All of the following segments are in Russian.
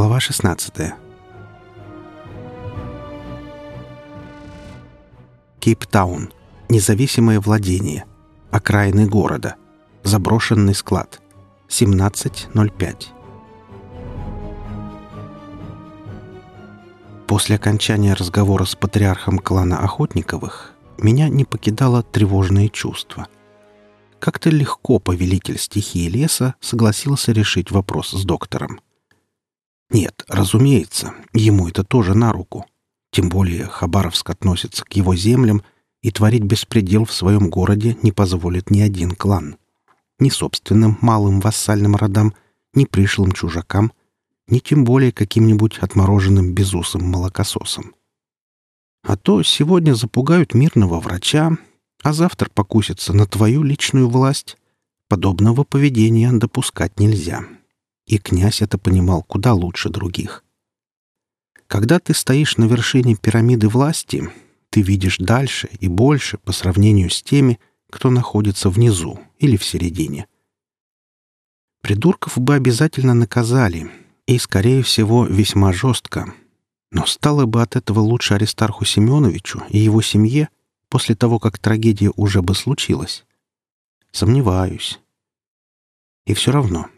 Глава 16 Кейптаун. Независимое владение. Окраины города. Заброшенный склад. 17.05 После окончания разговора с патриархом клана Охотниковых меня не покидало тревожное чувство. Как-то легко повелитель стихии леса согласился решить вопрос с доктором. Нет, разумеется, ему это тоже на руку. Тем более Хабаровск относится к его землям, и творить беспредел в своем городе не позволит ни один клан. Ни собственным малым вассальным родам, ни пришлым чужакам, ни тем более каким-нибудь отмороженным безусым молокососом. А то сегодня запугают мирного врача, а завтра покусятся на твою личную власть. Подобного поведения допускать нельзя. И князь это понимал куда лучше других. Когда ты стоишь на вершине пирамиды власти, ты видишь дальше и больше по сравнению с теми, кто находится внизу или в середине. Придурков бы обязательно наказали, и, скорее всего, весьма жестко. Но стало бы от этого лучше Аристарху Семеновичу и его семье после того, как трагедия уже бы случилась? Сомневаюсь. И все равно,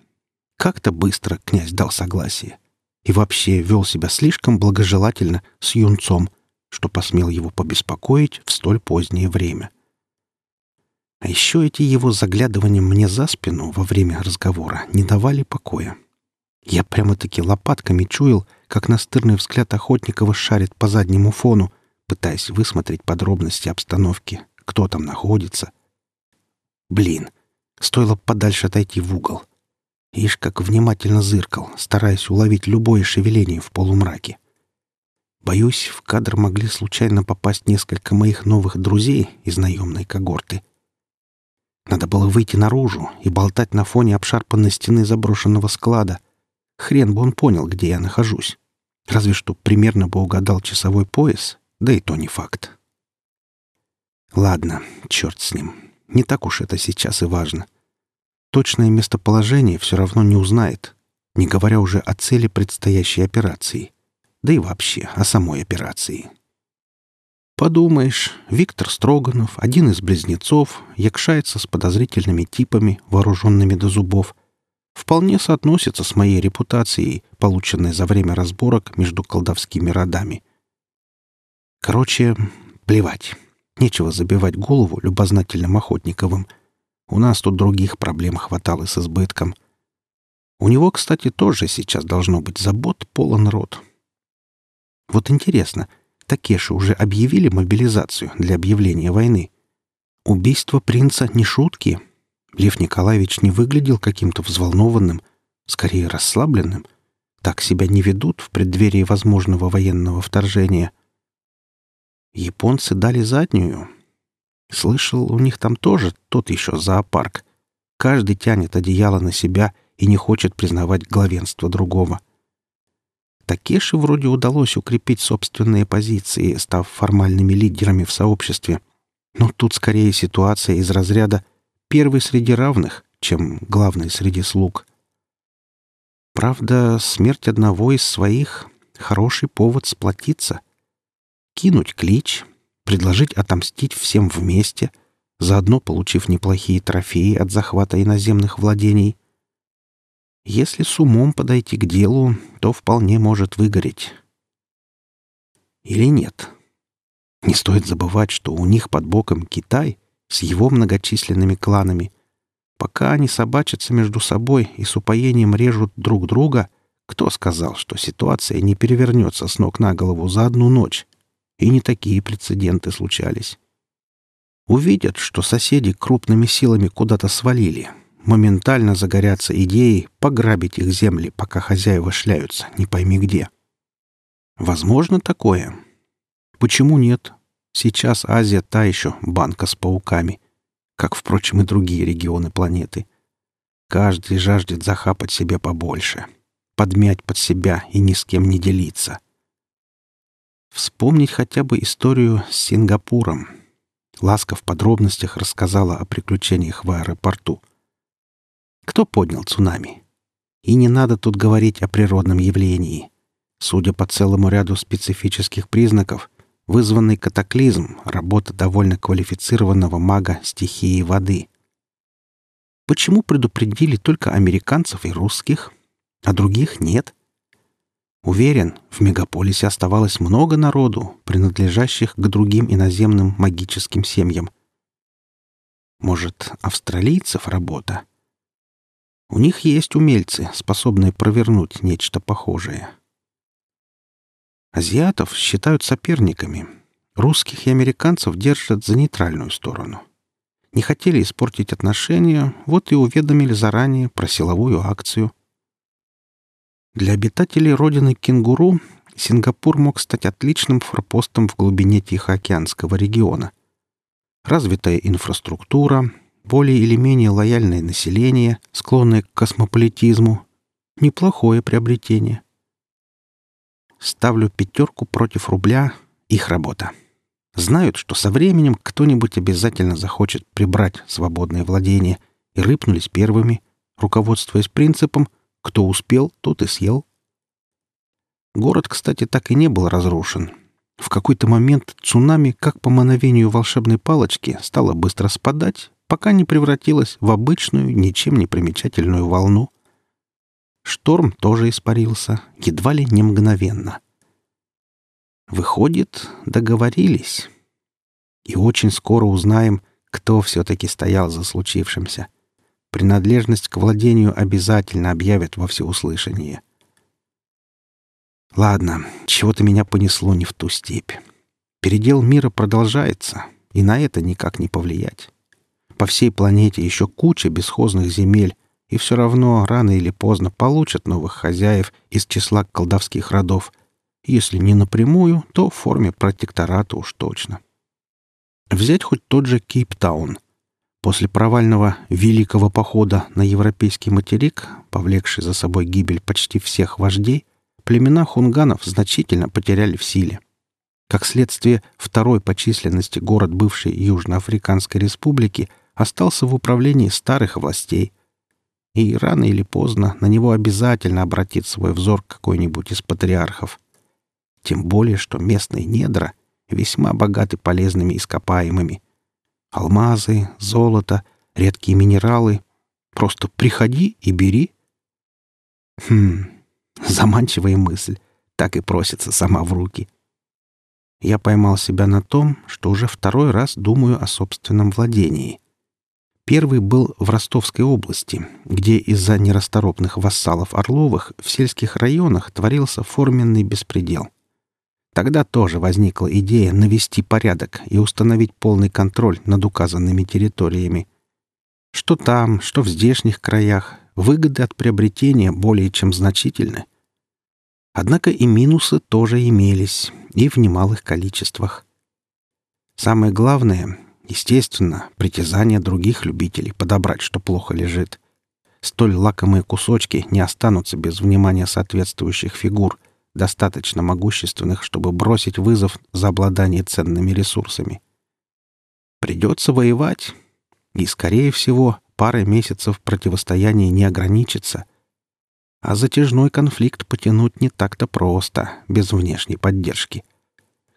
как-то быстро князь дал согласие и вообще вел себя слишком благожелательно с юнцом, что посмел его побеспокоить в столь позднее время. А еще эти его заглядывания мне за спину во время разговора не давали покоя. Я прямо-таки лопатками чуял, как настырный взгляд Охотникова шарит по заднему фону, пытаясь высмотреть подробности обстановки, кто там находится. Блин, стоило подальше отойти в угол. Ишь, как внимательно зыркал, стараясь уловить любое шевеление в полумраке. Боюсь, в кадр могли случайно попасть несколько моих новых друзей из наемной когорты. Надо было выйти наружу и болтать на фоне обшарпанной стены заброшенного склада. Хрен бы он понял, где я нахожусь. Разве что примерно бы угадал часовой пояс да и то не факт. Ладно, черт с ним. Не так уж это сейчас и важно. Точное местоположение все равно не узнает, не говоря уже о цели предстоящей операции. Да и вообще о самой операции. Подумаешь, Виктор Строганов, один из близнецов, якшается с подозрительными типами, вооруженными до зубов, вполне соотносится с моей репутацией, полученной за время разборок между колдовскими родами — Короче, плевать. Нечего забивать голову любознательным Охотниковым. У нас тут других проблем хватало с избытком. У него, кстати, тоже сейчас должно быть забот полон рот. Вот интересно, Такеши уже объявили мобилизацию для объявления войны? Убийство принца не шутки. Лев Николаевич не выглядел каким-то взволнованным, скорее расслабленным. Так себя не ведут в преддверии возможного военного вторжения — Японцы дали заднюю. Слышал, у них там тоже тот еще зоопарк. Каждый тянет одеяло на себя и не хочет признавать главенство другого. Такеши вроде удалось укрепить собственные позиции, став формальными лидерами в сообществе. Но тут скорее ситуация из разряда «первый среди равных», чем «главный среди слуг». Правда, смерть одного из своих — хороший повод сплотиться — кинуть клич, предложить отомстить всем вместе, заодно получив неплохие трофеи от захвата иноземных владений. Если с умом подойти к делу, то вполне может выгореть. Или нет? Не стоит забывать, что у них под боком Китай с его многочисленными кланами. Пока они собачатся между собой и с упоением режут друг друга, кто сказал, что ситуация не перевернется с ног на голову за одну ночь? И не такие прецеденты случались. Увидят, что соседи крупными силами куда-то свалили. Моментально загорятся идеей пограбить их земли, пока хозяева шляются, не пойми где. Возможно такое. Почему нет? Сейчас Азия та еще банка с пауками, как, впрочем, и другие регионы планеты. Каждый жаждет захапать себе побольше, подмять под себя и ни с кем не делиться — Вспомнить хотя бы историю с Сингапуром. Ласка в подробностях рассказала о приключениях в аэропорту. Кто поднял цунами? И не надо тут говорить о природном явлении. Судя по целому ряду специфических признаков, вызванный катаклизм — работа довольно квалифицированного мага стихии воды. Почему предупредили только американцев и русских, а других нет? Уверен, в мегаполисе оставалось много народу, принадлежащих к другим иноземным магическим семьям. Может, австралийцев работа? У них есть умельцы, способные провернуть нечто похожее. Азиатов считают соперниками. Русских и американцев держат за нейтральную сторону. Не хотели испортить отношения, вот и уведомили заранее про силовую акцию. Для обитателей родины кенгуру Сингапур мог стать отличным форпостом в глубине Тихоокеанского региона. Развитая инфраструктура, более или менее лояльное население, склонное к космополитизму — неплохое приобретение — Ставлю пятерку против рубля — их работа. Знают, что со временем кто-нибудь обязательно захочет прибрать свободное владение, и рыпнулись первыми, руководствуясь принципом «кто успел, тот и съел». Город, кстати, так и не был разрушен. В какой-то момент цунами, как по мановению волшебной палочки, стало быстро спадать, пока не превратилось в обычную, ничем не примечательную волну — Шторм тоже испарился, едва ли не мгновенно. Выходит, договорились. И очень скоро узнаем, кто все-таки стоял за случившимся. Принадлежность к владению обязательно объявят во всеуслышание. Ладно, чего-то меня понесло не в ту степь. Передел мира продолжается, и на это никак не повлиять. По всей планете еще куча бесхозных земель, и все равно рано или поздно получат новых хозяев из числа колдовских родов. Если не напрямую, то в форме протектората уж точно. Взять хоть тот же Кейптаун. После провального Великого похода на европейский материк, повлекший за собой гибель почти всех вождей, племена хунганов значительно потеряли в силе. Как следствие, второй по численности город бывшей Южноафриканской республики остался в управлении старых властей – и рано или поздно на него обязательно обратит свой взор какой-нибудь из патриархов. Тем более, что местные недра весьма богаты полезными ископаемыми. Алмазы, золото, редкие минералы. Просто приходи и бери. Хм, заманчивая мысль. Так и просится сама в руки. Я поймал себя на том, что уже второй раз думаю о собственном владении. Первый был в Ростовской области, где из-за нерасторопных вассалов Орловых в сельских районах творился форменный беспредел. Тогда тоже возникла идея навести порядок и установить полный контроль над указанными территориями. Что там, что в здешних краях, выгоды от приобретения более чем значительны. Однако и минусы тоже имелись, и в немалых количествах. Самое главное, Естественно, притязания других любителей подобрать, что плохо лежит. Столь лакомые кусочки не останутся без внимания соответствующих фигур, достаточно могущественных, чтобы бросить вызов за обладание ценными ресурсами. Придется воевать, и, скорее всего, парой месяцев противостояния не ограничится. А затяжной конфликт потянуть не так-то просто, без внешней поддержки.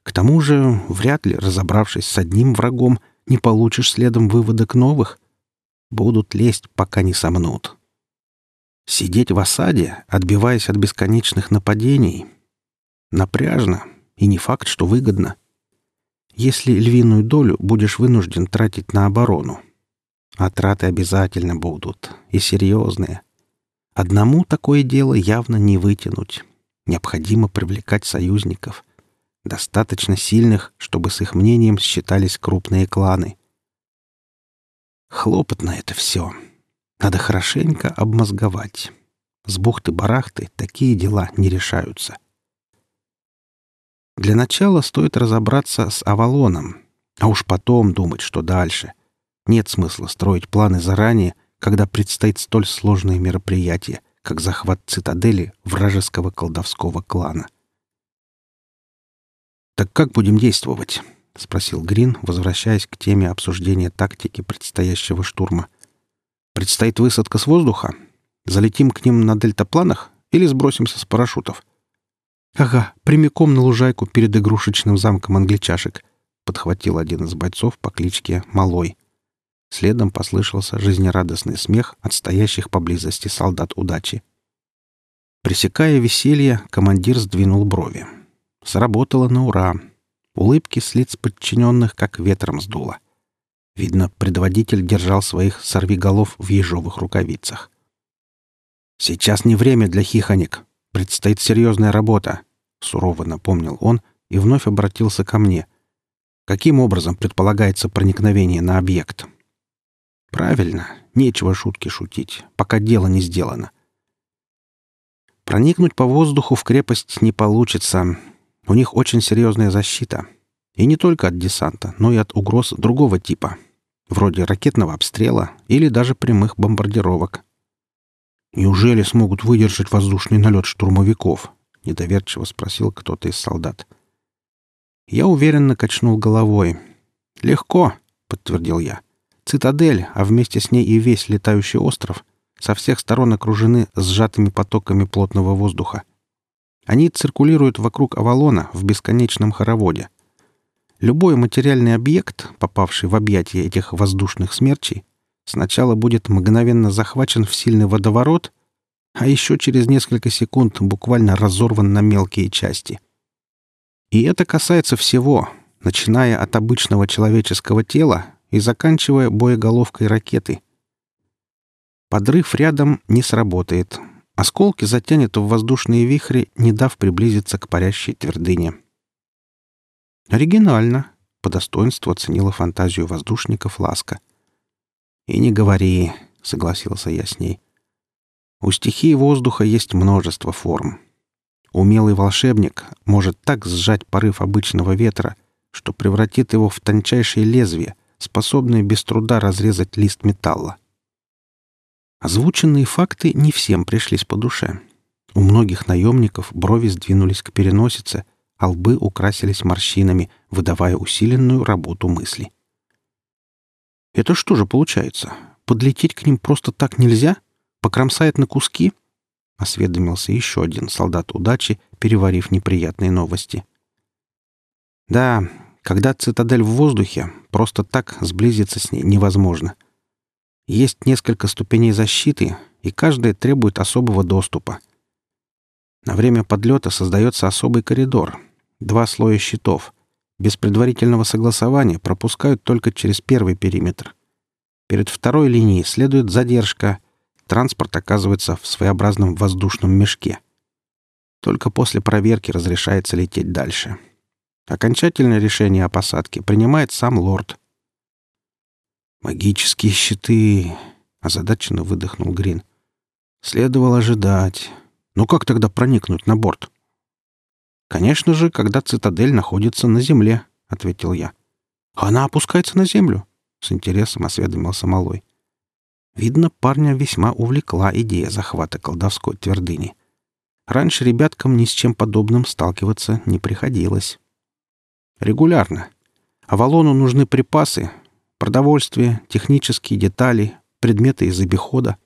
К тому же, вряд ли, разобравшись с одним врагом, не получишь следом выводок новых. Будут лезть, пока не сомнут. Сидеть в осаде, отбиваясь от бесконечных нападений, напряжно и не факт, что выгодно. Если львиную долю будешь вынужден тратить на оборону. А траты обязательно будут, и серьезные. Одному такое дело явно не вытянуть. Необходимо привлекать союзников — достаточно сильных, чтобы с их мнением считались крупные кланы. Хлопотно это все. Надо хорошенько обмозговать. С бухты-барахты такие дела не решаются. Для начала стоит разобраться с Авалоном, а уж потом думать, что дальше. Нет смысла строить планы заранее, когда предстоит столь сложное мероприятие, как захват цитадели вражеского колдовского клана. «Так как будем действовать?» — спросил Грин, возвращаясь к теме обсуждения тактики предстоящего штурма. «Предстоит высадка с воздуха? Залетим к ним на дельтапланах или сбросимся с парашютов?» «Ага, прямиком на лужайку перед игрушечным замком англичашек», — подхватил один из бойцов по кличке Малой. Следом послышался жизнерадостный смех от стоящих поблизости солдат удачи. Пресекая веселье, командир сдвинул брови. Сработало на ура. Улыбки с лиц подчиненных как ветром сдуло. Видно, предводитель держал своих сорвиголов в ежовых рукавицах. «Сейчас не время для хихонек. Предстоит серьезная работа», — сурово напомнил он и вновь обратился ко мне. «Каким образом предполагается проникновение на объект?» «Правильно. Нечего шутки шутить, пока дело не сделано. Проникнуть по воздуху в крепость не получится. У них очень серьезная защита. И не только от десанта, но и от угроз другого типа, вроде ракетного обстрела или даже прямых бомбардировок. «Неужели смогут выдержать воздушный налет штурмовиков?» — недоверчиво спросил кто-то из солдат. Я уверенно качнул головой. «Легко», — подтвердил я. «Цитадель, а вместе с ней и весь летающий остров, со всех сторон окружены сжатыми потоками плотного воздуха. Они циркулируют вокруг Авалона в бесконечном хороводе. Любой материальный объект, попавший в объятия этих воздушных смерчей, сначала будет мгновенно захвачен в сильный водоворот, а еще через несколько секунд буквально разорван на мелкие части. И это касается всего, начиная от обычного человеческого тела и заканчивая боеголовкой ракеты. Подрыв рядом не сработает — Осколки затянет в воздушные вихри, не дав приблизиться к парящей твердыне. «Оригинально», — по достоинству оценила фантазию воздушников Ласка. «И не говори», — согласился я с ней. «У стихии воздуха есть множество форм. Умелый волшебник может так сжать порыв обычного ветра, что превратит его в тончайшее лезвие, способное без труда разрезать лист металла. Озвученные факты не всем пришлись по душе. У многих наемников брови сдвинулись к переносице, а лбы украсились морщинами, выдавая усиленную работу мысли. «Это что же получается? Подлететь к ним просто так нельзя? Покромсает на куски?» — осведомился еще один солдат удачи, переварив неприятные новости. «Да, когда цитадель в воздухе, просто так сблизиться с ней невозможно. Есть несколько ступеней защиты, и каждая требует особого доступа. На время подлета создается особый коридор, два слоя щитов. Без предварительного согласования пропускают только через первый периметр. Перед второй линией следует задержка. Транспорт оказывается в своеобразном воздушном мешке. Только после проверки разрешается лететь дальше. Окончательное решение о посадке принимает сам лорд — «Магические щиты!» — озадаченно выдохнул Грин. «Следовало ожидать. Но как тогда проникнуть на борт?» «Конечно же, когда цитадель находится на земле», — ответил я. «Она опускается на землю?» — с интересом осведомился Малой. Видно, парня весьма увлекла идея захвата колдовской твердыни. Раньше ребяткам ни с чем подобным сталкиваться не приходилось. Регулярно. Авалону нужны припасы, продовольствие, технические детали, предметы из обихода.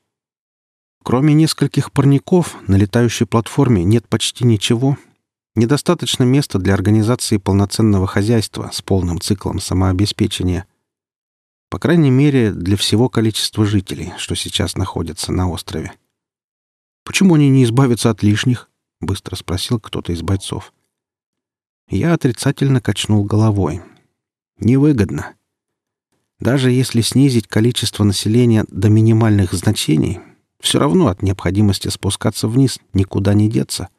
Кроме нескольких парников на летающей платформе нет почти ничего. Недостаточно места для организации полноценного хозяйства с полным циклом самообеспечения. По крайней мере, для всего количества жителей, что сейчас находятся на острове. «Почему они не избавятся от лишних?» — быстро спросил кто-то из бойцов. Я отрицательно качнул головой. «Невыгодно. Даже если снизить количество населения до минимальных значений, все равно от необходимости спускаться вниз никуда не деться.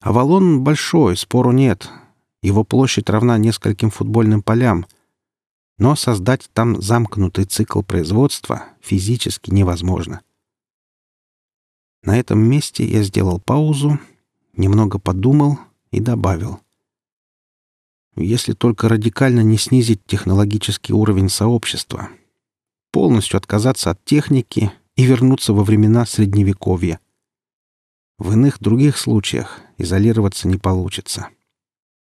Авалон большой, спору нет. Его площадь равна нескольким футбольным полям. Но создать там замкнутый цикл производства физически невозможно. На этом месте я сделал паузу, немного подумал и добавил — если только радикально не снизить технологический уровень сообщества, полностью отказаться от техники и вернуться во времена Средневековья. В иных других случаях изолироваться не получится.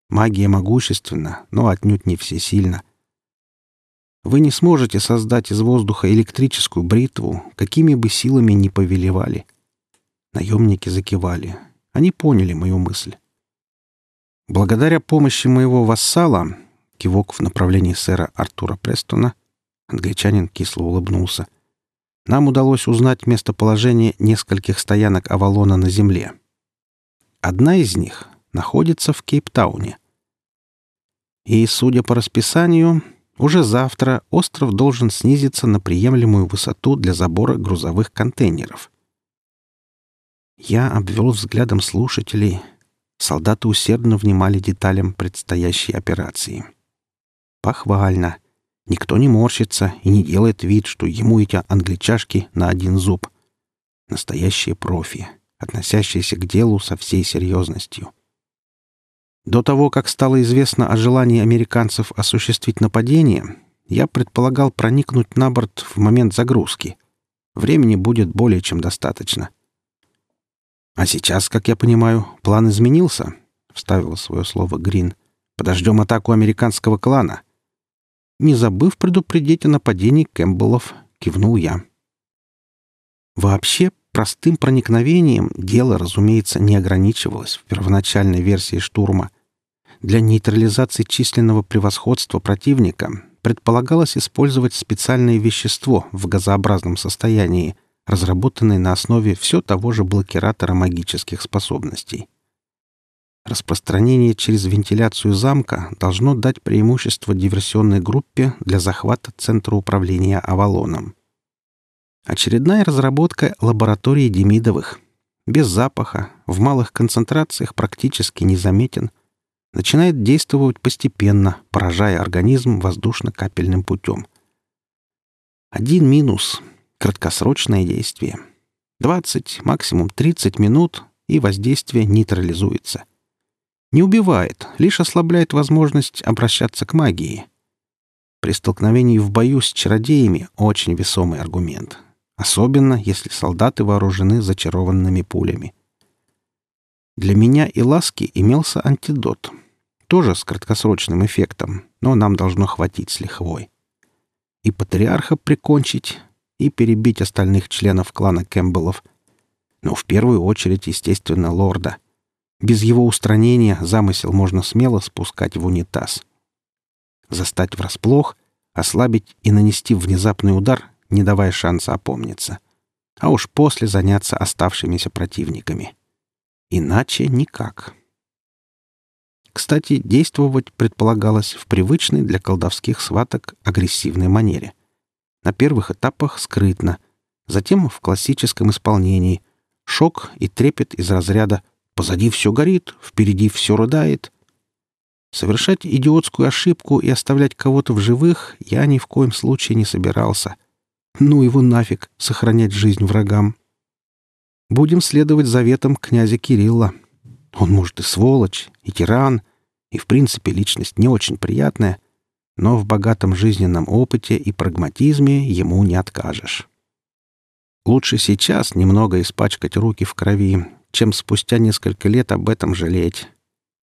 Магия могущественна, но отнюдь не всесильна. Вы не сможете создать из воздуха электрическую бритву, какими бы силами ни повелевали. Наемники закивали. Они поняли мою мысль. Благодаря помощи моего вассала, кивок в направлении сэра Артура Престона, англичанин кисло улыбнулся, нам удалось узнать местоположение нескольких стоянок Авалона на Земле. Одна из них находится в Кейптауне. И, судя по расписанию, уже завтра остров должен снизиться на приемлемую высоту для забора грузовых контейнеров. Я обвел взглядом слушателей. Солдаты усердно внимали деталям предстоящей операции. Похвально. Никто не морщится и не делает вид, что ему эти англичашки на один зуб. Настоящие профи, относящиеся к делу со всей серьезностью. До того, как стало известно о желании американцев осуществить нападение, я предполагал проникнуть на борт в момент загрузки. Времени будет более чем достаточно. «А сейчас, как я понимаю, план изменился?» — вставила свое слово Грин. «Подождем атаку американского клана». Не забыв предупредить о нападении Кэмпбеллов, кивнул я. Вообще, простым проникновением дело, разумеется, не ограничивалось в первоначальной версии штурма. Для нейтрализации численного превосходства противника предполагалось использовать специальное вещество в газообразном состоянии, разработанное на основе все того же блокиратора магических способностей. Распространение через вентиляцию замка должно дать преимущество диверсионной группе для захвата центра управления Авалоном. Очередная разработка лаборатории Демидовых. Без запаха, в малых концентрациях практически незаметен – начинает действовать постепенно, поражая организм воздушно-капельным путем. Один минус — краткосрочное действие. 20, максимум 30 минут, и воздействие нейтрализуется. Не убивает, лишь ослабляет возможность обращаться к магии. При столкновении в бою с чародеями очень весомый аргумент. Особенно, если солдаты вооружены зачарованными пулями. Для меня и Ласки имелся антидот — тоже с краткосрочным эффектом, но нам должно хватить с лихвой. И патриарха прикончить, и перебить остальных членов клана Кэмпбеллов. Но в первую очередь, естественно, лорда. Без его устранения замысел можно смело спускать в унитаз. Застать врасплох, ослабить и нанести внезапный удар, не давая шанса опомниться. А уж после заняться оставшимися противниками. Иначе никак. Кстати, действовать предполагалось в привычной для колдовских сваток агрессивной манере. На первых этапах скрытно, затем в классическом исполнении. Шок и трепет из разряда «позади все горит, впереди все рыдает». Совершать идиотскую ошибку и оставлять кого-то в живых я ни в коем случае не собирался. Ну его нафиг, сохранять жизнь врагам. Будем следовать заветам князя Кирилла. Он, может, и сволочь, и тиран, и, в принципе, личность не очень приятная, но в богатом жизненном опыте и прагматизме ему не откажешь. Лучше сейчас немного испачкать руки в крови, чем спустя несколько лет об этом жалеть.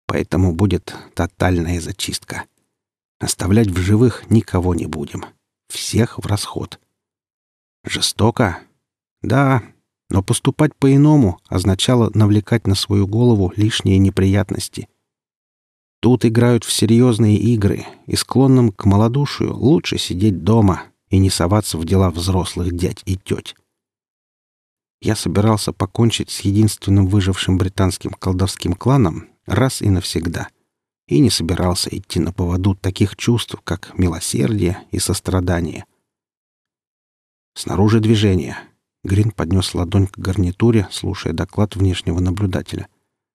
Поэтому будет тотальная зачистка. Оставлять в живых никого не будем. Всех в расход. Жестоко? Да, но поступать по-иному означало навлекать на свою голову лишние неприятности. Тут играют в серьезные игры, и склонным к малодушию лучше сидеть дома и не соваться в дела взрослых дядь и теть. Я собирался покончить с единственным выжившим британским колдовским кланом раз и навсегда, и не собирался идти на поводу таких чувств, как милосердие и сострадание. Снаружи движение — Грин поднес ладонь к гарнитуре, слушая доклад внешнего наблюдателя.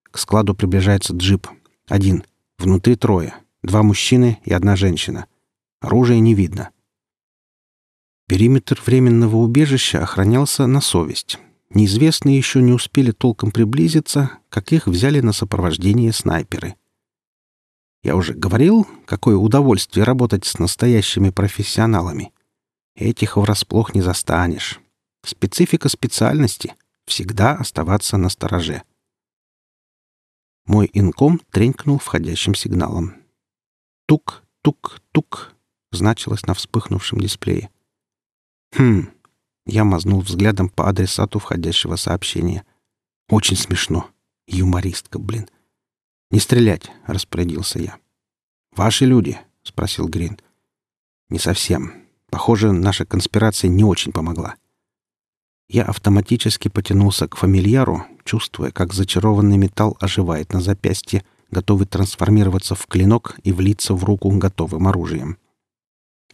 К складу приближается джип. Один. Внутри трое. Два мужчины и одна женщина. Оружия не видно. Периметр временного убежища охранялся на совесть. Неизвестные еще не успели толком приблизиться, как их взяли на сопровождение снайперы. Я уже говорил, какое удовольствие работать с настоящими профессионалами. Этих врасплох не застанешь. Специфика специальности — всегда оставаться на стороже. Мой инком тренькнул входящим сигналом. Тук, тук, тук. значилось на вспыхнувшем дисплее. «Хм...» — я мазнул взглядом по адресату входящего сообщения. «Очень смешно. Юмористка, блин. Не стрелять!» — распорядился я. «Ваши люди?» — спросил Грин. «Не совсем. Похоже, наша конспирация не очень помогла. Я автоматически потянулся к фамильяру, чувствуя, как зачарованный металл оживает на запястье, готовый трансформироваться в клинок и влиться в руку готовым оружием.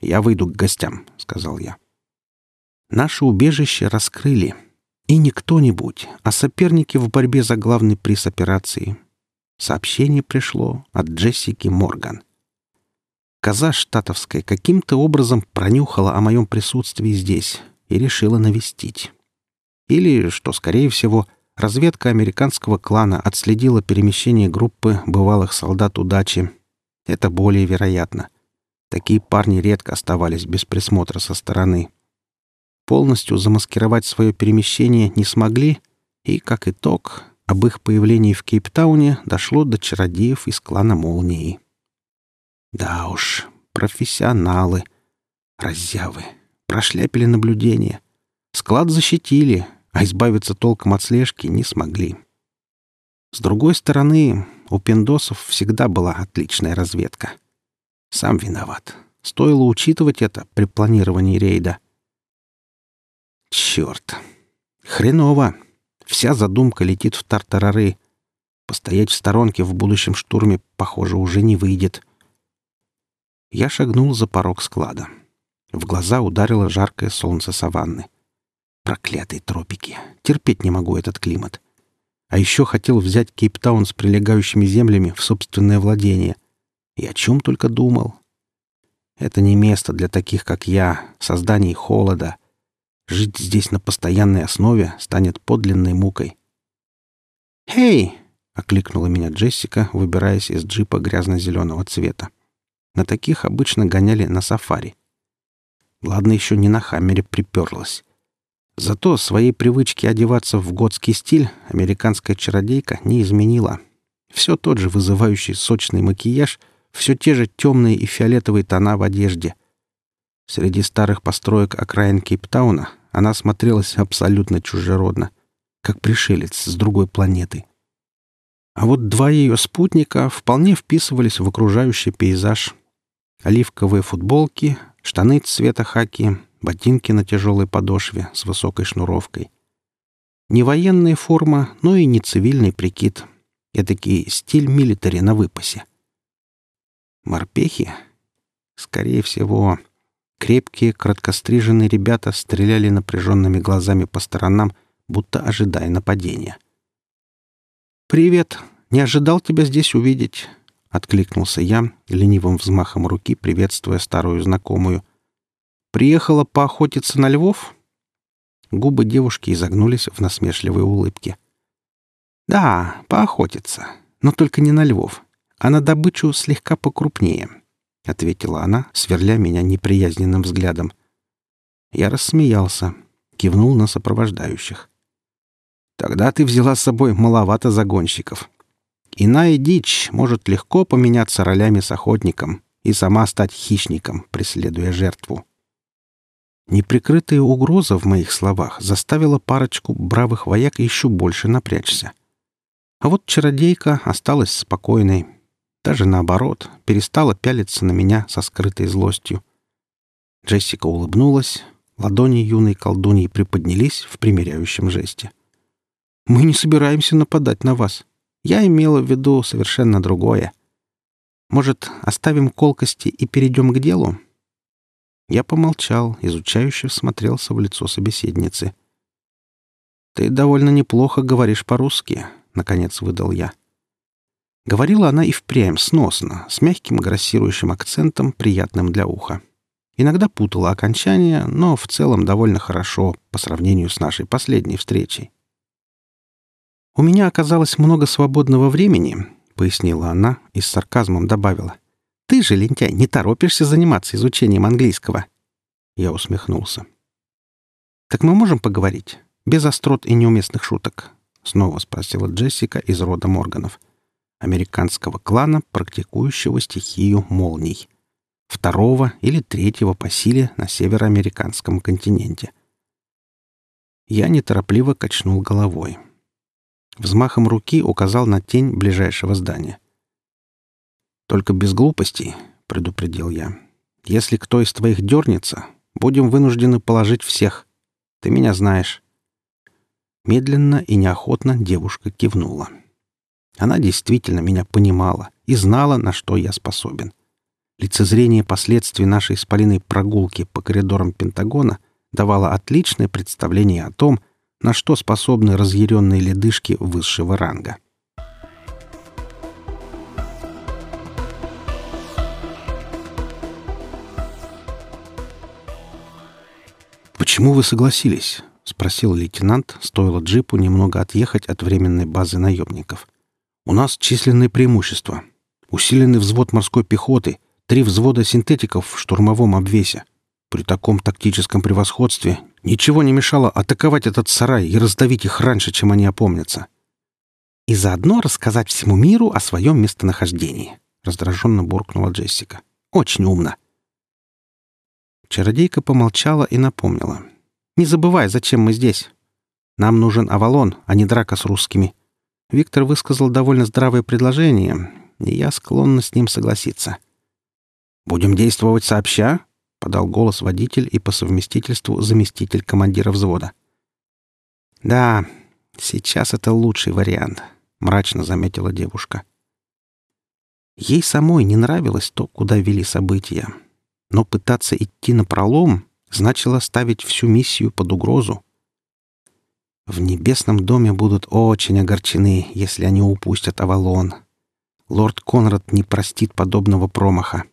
«Я выйду к гостям», — сказал я. Наше убежище раскрыли. И не кто-нибудь, а соперники в борьбе за главный приз операции. Сообщение пришло от Джессики Морган. Коза штатовская каким-то образом пронюхала о моем присутствии здесь и решила навестить. Или, что скорее всего, разведка американского клана отследила перемещение группы бывалых солдат удачи. Это более вероятно. Такие парни редко оставались без присмотра со стороны. Полностью замаскировать свое перемещение не смогли, и, как итог, об их появлении в Кейптауне дошло до чародеев из клана Молнии. Да уж, профессионалы, раззявы, прошляпили наблюдение. Склад защитили, а избавиться толком от слежки не смогли. С другой стороны, у пиндосов всегда была отличная разведка. Сам виноват. Стоило учитывать это при планировании рейда. Черт! Хреново! Вся задумка летит в тартарары. Постоять в сторонке в будущем штурме, похоже, уже не выйдет. Я шагнул за порог склада. В глаза ударило жаркое солнце саванны. Проклятые тропики. Терпеть не могу этот климат. А еще хотел взять Кейптаун с прилегающими землями в собственное владение. И о чем только думал. Это не место для таких, как я, созданий холода. Жить здесь на постоянной основе станет подлинной мукой. «Хей!» — окликнула меня Джессика, выбираясь из джипа грязно-зеленого цвета. На таких обычно гоняли на сафари. Ладно, еще не на хаммере приперлась. Зато своей привычки одеваться в готский стиль американская чародейка не изменила. Все тот же вызывающий сочный макияж, все те же темные и фиолетовые тона в одежде. Среди старых построек окраин Кейптауна она смотрелась абсолютно чужеродно, как пришелец с другой планеты. А вот два ее спутника вполне вписывались в окружающий пейзаж. Оливковые футболки, штаны цвета хаки, ботинки на тяжелой подошве с высокой шнуровкой. Не военная форма, но и не цивильный прикид. Этакий стиль милитари на выпасе. Морпехи? Скорее всего, крепкие, краткостриженные ребята стреляли напряженными глазами по сторонам, будто ожидая нападения. «Привет! Не ожидал тебя здесь увидеть!» — откликнулся я, ленивым взмахом руки приветствуя старую знакомую, Приехала поохотиться на львов?» Губы девушки изогнулись в насмешливой улыбке. «Да, поохотиться, но только не на львов, а на добычу слегка покрупнее», — ответила она, сверля меня неприязненным взглядом. Я рассмеялся, кивнул на сопровождающих. «Тогда ты взяла с собой маловато загонщиков. Иная дичь может легко поменяться ролями с охотником и сама стать хищником, преследуя жертву. Неприкрытая угроза в моих словах заставила парочку бравых вояк еще больше напрячься. А вот чародейка осталась спокойной. Даже наоборот, перестала пялиться на меня со скрытой злостью. Джессика улыбнулась, ладони юной колдуньи приподнялись в примиряющем жесте. «Мы не собираемся нападать на вас. Я имела в виду совершенно другое. Может, оставим колкости и перейдем к делу?» Я помолчал, изучающе всмотрелся в лицо собеседницы. «Ты довольно неплохо говоришь по-русски», — наконец выдал я. Говорила она и впрямь сносно, с мягким грассирующим акцентом, приятным для уха. Иногда путала окончания, но в целом довольно хорошо по сравнению с нашей последней встречей. «У меня оказалось много свободного времени», — пояснила она и с сарказмом добавила — ты же, лентяй, не торопишься заниматься изучением английского. Я усмехнулся. Так мы можем поговорить? Без острот и неуместных шуток? Снова спросила Джессика из рода Морганов. Американского клана, практикующего стихию молний. второго или третьего по силе на североамериканском континенте. Я неторопливо качнул головой. Взмахом руки указал на тень ближайшего здания. «Только без глупостей», — предупредил я. «Если кто из твоих дернется, будем вынуждены положить всех. Ты меня знаешь». Медленно и неохотно девушка кивнула. Она действительно меня понимала и знала, на что я способен. Лицезрение последствий нашей с прогулки по коридорам Пентагона давало отличное представление о том, на что способны разъяренные ледышки высшего ранга. «Почему вы согласились?» — спросил лейтенант, стоило джипу немного отъехать от временной базы наемников. «У нас численное преимущество. Усиленный взвод морской пехоты, три взвода синтетиков в штурмовом обвесе. При таком тактическом превосходстве ничего не мешало атаковать этот сарай и раздавить их раньше, чем они опомнятся. «И заодно рассказать всему миру о своем местонахождении», — раздраженно буркнула Джессика. «Очень умно». Чародейка помолчала и напомнила. «Не забывай, зачем мы здесь. Нам нужен Авалон, а не драка с русскими. Виктор высказал довольно здравое предложение, и я склонна с ним согласиться». «Будем действовать сообща?» — подал голос водитель и по совместительству заместитель командира взвода. «Да, сейчас это лучший вариант», — мрачно заметила девушка. Ей самой не нравилось то, куда вели события, но пытаться идти на пролом значило ставить всю миссию под угрозу. В небесном доме будут очень огорчены, если они упустят Авалон. Лорд Конрад не простит подобного промаха.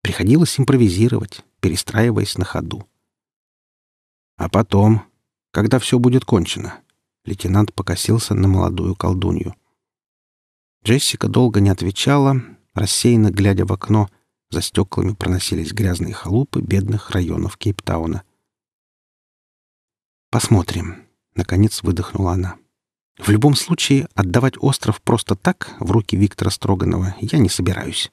Приходилось импровизировать, перестраиваясь на ходу. А потом, когда все будет кончено, лейтенант покосился на молодую колдунью. Джессика долго не отвечала, рассеянно глядя в окно, за стеклами проносились грязные халупы бедных районов Кейптауна. «Посмотрим», — наконец выдохнула она. «В любом случае, отдавать остров просто так в руки Виктора Строганова я не собираюсь».